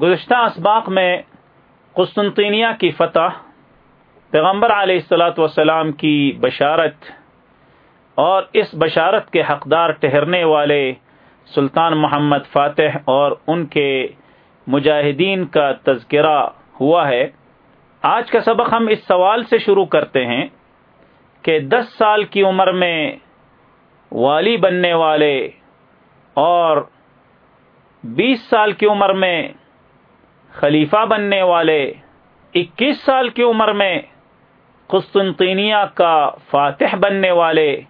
گزشتہ اسباق میں قسطنطینیہ کی فتح، پیغمبر علیہ السلاۃ والسلام کی بشارت اور اس بشارت کے حقدار ٹہرنے والے سلطان محمد فاتح اور ان کے مجاہدین کا تذکرہ ہوا ہے۔ آج کا سبق ہم اس سوال سے شروع کرتے ہیں کہ دس سال کی عمر میں والی بننے والے اور بیس سال کی عمر میں خلیفہ بننے والے اکیس سال کی عمر میں قسطنطینیہ کا فاتح بننے والے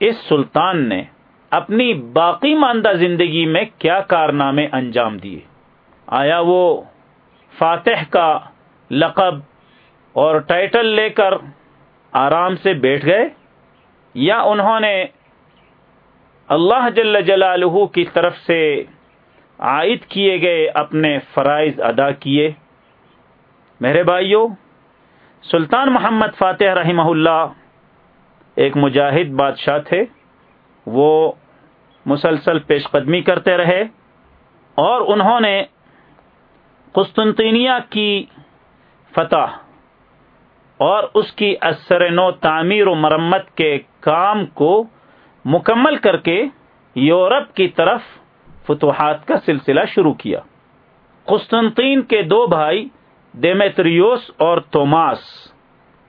اس سلطان نے اپنی باقی ماندہ زندگی میں کیا کارنامے انجام دیے؟ آیا وہ فاتح کا لقب اور ٹائٹل لے کر آرام سے بیٹھ گئے یا انہوں نے اللہ جل جلالہ کی طرف سے عائد کیے گئے اپنے فرائض ادا کیے۔ میرے بھائیوں سلطان محمد فاتح رحمہ اللہ ایک مجاہد بادشاہ تھے۔ وہ مسلسل پیش قدمی کرتے رہے اور انہوں نے قسطنطینیہ کی فتح اور اس کی اثر نو تعمیر و مرمت کے کام کو مکمل کر کے یورپ کی طرف فتوحات کا سلسلہ شروع کیا۔ قسطنطین کے دو بھائی، دیمیتریوس اور توماس،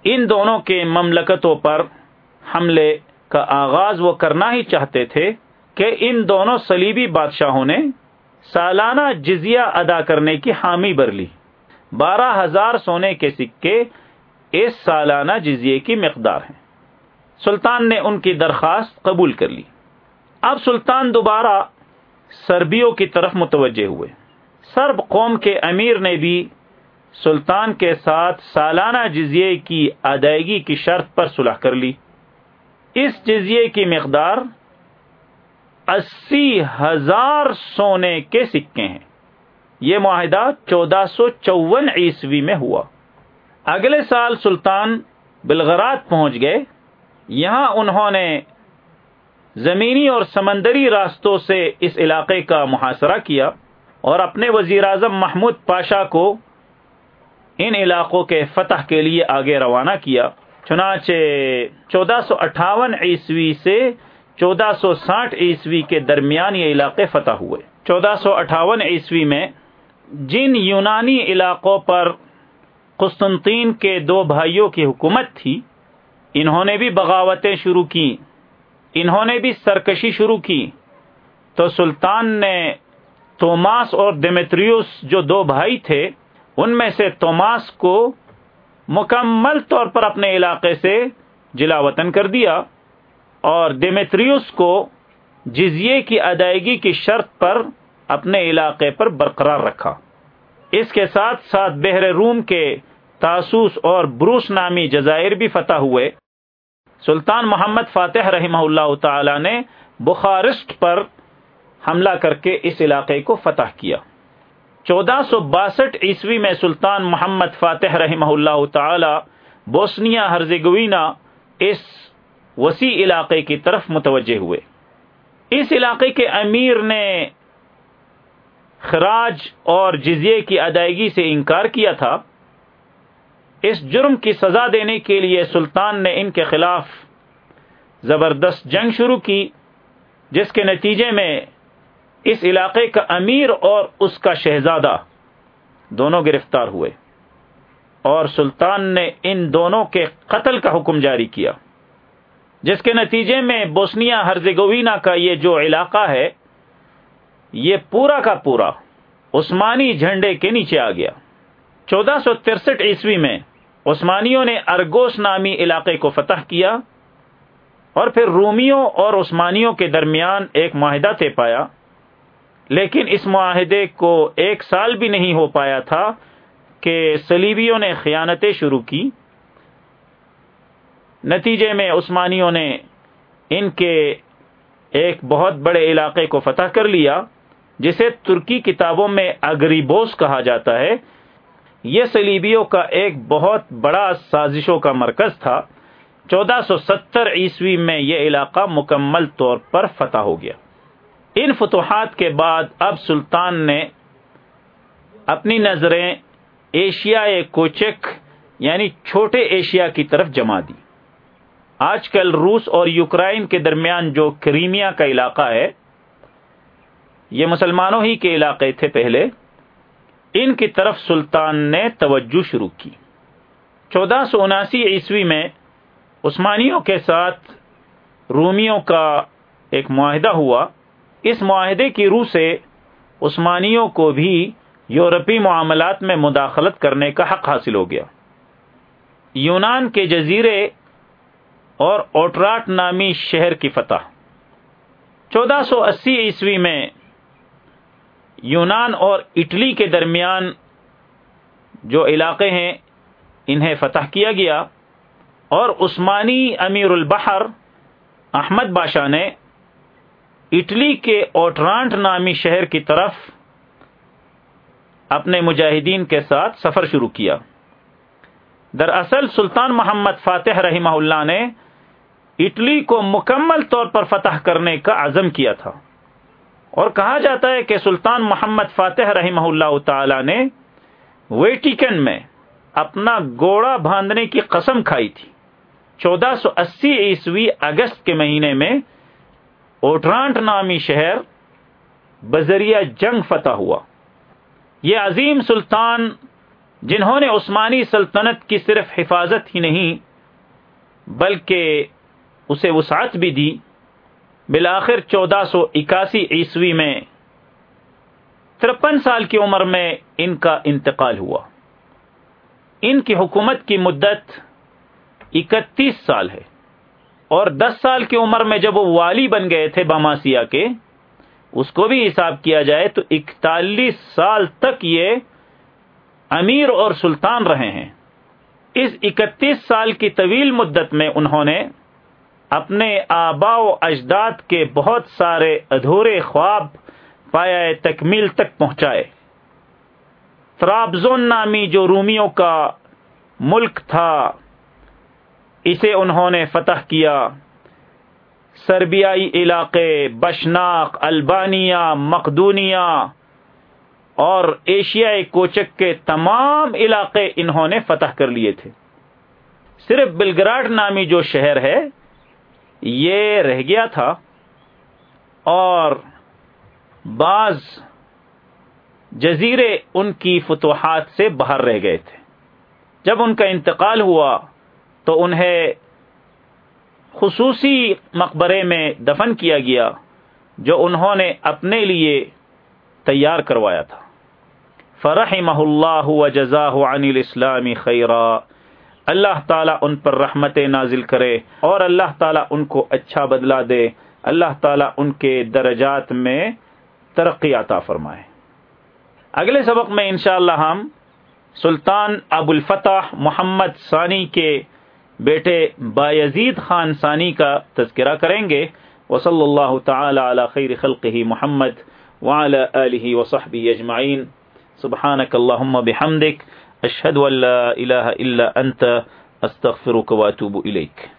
ان دونوں کے مملکتوں پر حملے کا آغاز وہ کرنا ہی چاہتے تھے کہ ان دونوں سلیبی بادشاہوں نے سالانہ جزیہ ادا کرنے کی حامی بر لی۔ بارہ ہزار سونے کے سکے اس سالانہ جزیے کی مقدار ہیں۔ سلطان نے ان کی درخواست قبول کر لی۔ اب سلطان دوبارہ سربیوں کی طرف متوجہ ہوئے۔ سرب قوم کے امیر نے بھی سلطان کے ساتھ سالانہ جزیے کی ادائیگی کی شرط پر صلح کر لی۔ اس جزیے کی مقدار اسی ہزار سونے کے سکے ہیں۔ یہ معاہدہ چودہ سو چون عیسوی میں ہوا۔ اگلے سال سلطان بلغرات پہنچ گئے۔ یہاں انہوں نے زمینی اور سمندری راستوں سے اس علاقے کا محاصرہ کیا اور اپنے وزیر اعظم محمود پاشا کو ان علاقوں کے فتح کے لیے آگے روانہ کیا۔ چنانچہ چودہ سو اٹھاون عیسوی سے چودہ سو ساٹھ عیسوی کے درمیان یہ علاقے فتح ہوئے۔ چودہ سو اٹھاون عیسوی میں جن یونانی علاقوں پر قسطنطین کے دو بھائیوں کی حکومت تھی، انہوں نے بھی بغاوتیں شروع کی انہوں نے بھی سرکشی شروع کی۔ تو سلطان نے توماس اور ڈیمیٹریوس جو دو بھائی تھے، ان میں سے توماس کو مکمل طور پر اپنے علاقے سے جلا وطن کر دیا اور ڈیمیتریوس کو جزیے کی ادائیگی کی شرط پر اپنے علاقے پر برقرار رکھا۔ اس کے ساتھ ساتھ بحر روم کے تاسوس اور بروس نامی جزائر بھی فتح ہوئے۔ سلطان محمد فاتح رحمہ اللہ تعالی نے بخارسٹ پر حملہ کر کے اس علاقے کو فتح کیا۔ چودہ سو باسٹھ عیسوی میں سلطان محمد فاتح رحمہ اللہ تعالی بوسنیا ہرزگوینا اس وسیع علاقے کی طرف متوجہ ہوئے۔ اس علاقے کے امیر نے خراج اور جزیے کی ادائیگی سے انکار کیا تھا۔ اس جرم کی سزا دینے کے لیے سلطان نے ان کے خلاف زبردست جنگ شروع کی، جس کے نتیجے میں اس علاقے کا امیر اور اس کا شہزادہ دونوں گرفتار ہوئے اور سلطان نے ان دونوں کے قتل کا حکم جاری کیا، جس کے نتیجے میں بوسنیا ہرزگوینا کا یہ جو علاقہ ہے، یہ پورا کا پورا عثمانی جھنڈے کے نیچے آ گیا۔ چودہ سو ترسٹھ عیسوی میں عثمانیوں نے ارگوس نامی علاقے کو فتح کیا اور پھر رومیوں اور عثمانیوں کے درمیان ایک معاہدہ طے پایا، لیکن اس معاہدے کو ایک سال بھی نہیں ہو پایا تھا کہ سلیبیوں نے خیانتیں شروع کی۔ نتیجے میں عثمانیوں نے ان کے ایک بہت بڑے علاقے کو فتح کر لیا، جسے ترکی کتابوں میں اگریبوس کہا جاتا ہے۔ یہ سلیبیوں کا ایک بہت بڑا سازشوں کا مرکز تھا۔ چودہ سو ستر عیسوی میں یہ علاقہ مکمل طور پر فتح ہو گیا۔ ان فتوحات کے بعد اب سلطان نے اپنی نظریں ایشیا کوچک یعنی چھوٹے ایشیا کی طرف جما دی۔ آج کل روس اور یوکرائن کے درمیان جو کریمیا کا علاقہ ہے، یہ مسلمانوں ہی کے علاقے تھے پہلے۔ ان کی طرف سلطان نے توجہ شروع کی۔ چودہ سو اناسی عیسوی میں عثمانیوں کے ساتھ رومیوں کا ایک معاہدہ ہوا۔ اس معاہدے کی روح سے عثمانیوں کو بھی یورپی معاملات میں مداخلت کرنے کا حق حاصل ہو گیا۔ یونان کے جزیرے اور اوٹراٹ نامی شہر کی فتح۔ چودہ سو اسی عیسوی میں یونان اور اٹلی کے درمیان جو علاقے ہیں، انہیں فتح کیا گیا اور عثمانی امیر البحر احمد بادشاہ نے اٹلی کے اوٹرانٹ نامی شہر کی طرف اپنے مجاہدین کے ساتھ سفر شروع کیا۔ دراصل سلطان محمد فاتح رحمہ اللہ نے اٹلی کو مکمل طور پر فتح کرنے کا عزم کیا تھا۔ اور کہا جاتا ہے کہ سلطان محمد فاتح رحمہ اللہ تعالی نے ویٹیکن میں اپنا گوڑا باندھنے کی قسم کھائی تھی۔ چودہ سو اسی عیسوی اگست کے مہینے میں اوٹرانٹ نامی شہر بذریعہ جنگ فتح ہوا۔ یہ عظیم سلطان جنہوں نے عثمانی سلطنت کی صرف حفاظت ہی نہیں بلکہ اسے وسعت بھی دی۔ بالآخر چودہ سو اکاسی عیسوی میں ترپن سال کی عمر میں ان کا انتقال ہوا۔ ان کی حکومت کی مدت اکتیس سال ہے۔ اور دس سال کی عمر میں جب وہ والی بن گئے تھے باماسیا کے، اس کو بھی حساب کیا جائے تو اکتالیس سال تک یہ امیر اور سلطان رہے ہیں۔ اس اکتیس سال کی طویل مدت میں انہوں نے اپنے آبا و اجداد کے بہت سارے ادھورے خواب پایا تکمیل تک پہنچائے۔ ترابزون نامی جو رومیوں کا ملک تھا، اسے انہوں نے فتح کیا۔ سربیائی علاقے بشناق، البانیہ مقدونیا اور ایشیائی کوچک کے تمام علاقے انہوں نے فتح کر لیے تھے۔ صرف بلگراڈ نامی جو شہر ہے یہ رہ گیا تھا اور بعض جزیرے ان کی فتوحات سے باہر رہ گئے تھے۔ جب ان کا انتقال ہوا تو انہیں خصوصی مقبرے میں دفن کیا گیا جو انہوں نے اپنے لیے تیار کروایا تھا۔ فرحمہ اللہ و جزا عن الاسلام خیرہ اللہ تعالیٰ ان پر رحمت نازل کرے اور اللہ تعالیٰ ان کو اچھا بدلا دے۔ اللہ تعالیٰ ان کے درجات میں ترقی عطا فرمائے۔ اگلے سبق میں انشاءاللہ ہم سلطان ابو الفتح محمد ثانی کے بیٹے بایزید خان ثانی کا تذکرہ کریں گے۔ وصلی اللہ تعالی علی خیر خلقہ محمد وعلى آلہ وصحبہ اجمعین۔ سبحانک اللہم بحمدک۔ اشهد ان لا اله الا انت استغفرك واتوب اليك